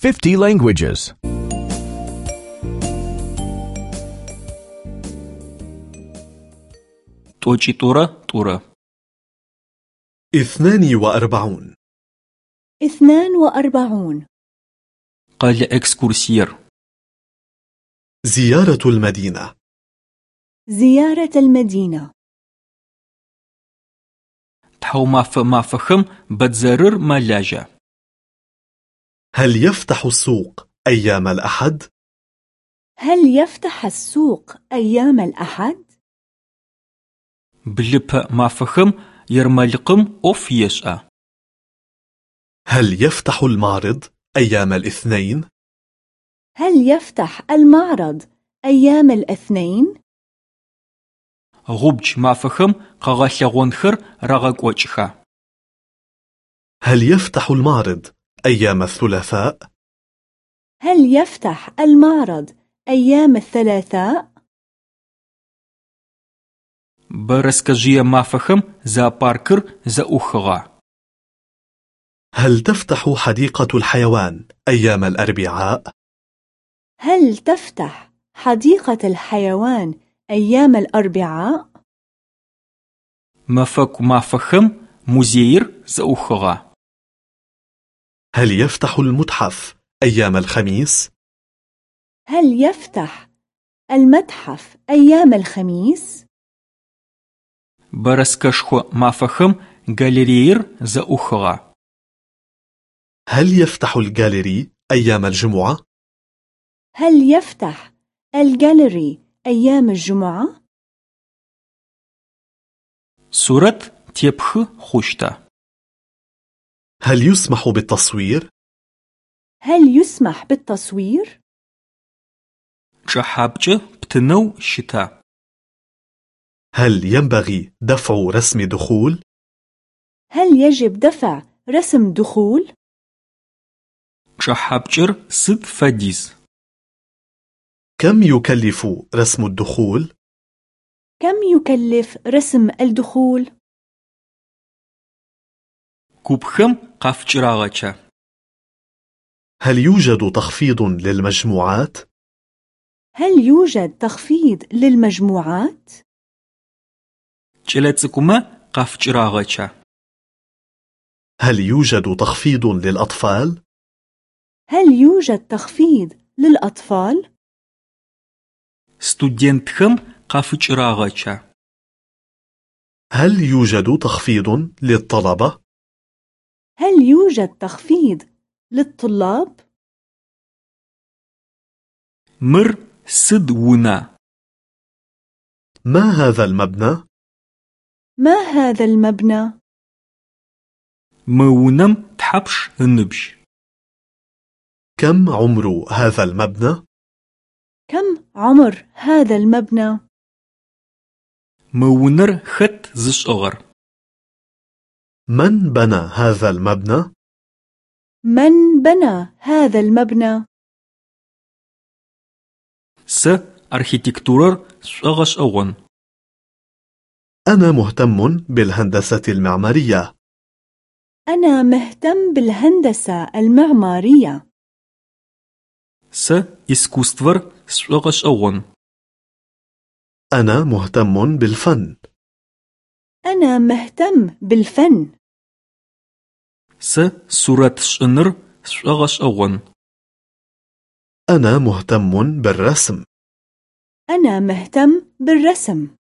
50 languages. توشي تورا تورا. 42 42 قال إكسكورسير. زيارة المدينة. زيارة المدينة. تحو فما فخم بتزرر ملاجة هل يفتح السوق أيام الأحد؟ هل يفتح السوق أيام الأحد؟ بلب مافخم يرملقم أوف يشأ هل يفتح المعرض أيام الاثنين؟ هل يفتح المعرض أيام الاثنين؟ غبج مافخم قغلغونخر رغاكوچخا هل يفتح المعرض أيام الثلاثاء هل يفتح المعرض أيام الثلاثاء؟ برسكجية مافخم زا باركر زا أخغا هل تفتح حديقة الحيوان أيام الأربعاء؟ هل تفتح حديقة الحيوان أيام الأربعاء؟ مفك مافخم موزير زا أخغا هل يفتح المتحف أيام الخميس؟ هل يفتح المتحف أيام الخميس؟ Бэрэскэшхо мафэхэм галереир зэӏухыгъа? هل يفتح الجاليري أيام الجمعة؟ هل يفتح الجاليري أيام الجمعة؟ Сурэт тепхы хъущта? هل يسمح بالتصوير؟ هل يسمح بالتصوير؟ جحابجة بتنو شتاء هل ينبغي دفع رسم دخول؟ هل يجب دفع رسم دخول؟ جحابجر سد فديز كم يكلف رسم الدخول؟ كم يكلف رسم الدخول؟ Гупхэм къафкӏырагъэча? هل يوجد تخفيض للمجموعات؟ هل يوجد تخفيض للمجموعات؟ Кӏэлэцӏыкӏумэ къафкӏырагъэча? هل يوجد تخفيض للأطفال؟ هل يوجد تخفيض للأطفال؟ Студентхэм къафыкӏырагъэча? هل يوجد تخفيض للطلبة؟ هل يوجد تخفيض للطلاب؟ مر صدونا ما هذا المبنى؟ ما هذا المبنى؟ مونم تحبش النبش كم عمر هذا المبنى؟ كم عمر هذا المبنى؟ مونر خت زش أغر من بنى هذا المبنى؟ من بنى هذا المبنى؟ Сэ архитектурэр сшӏогъэшӏэгъон. أنا مهتم بالهندسة المعمارية. أنا مهتم بالهندسة المعمارية. Сэ искусствэр сшӏогъэшӏэгъон. أنا مهتم بالفن. أنا مهتم بالفن. Сэ сурэт шӏыныр сшӏогъэшӏэгъон. أنا مهتم بالرسم. أنا مهتم بالرسم.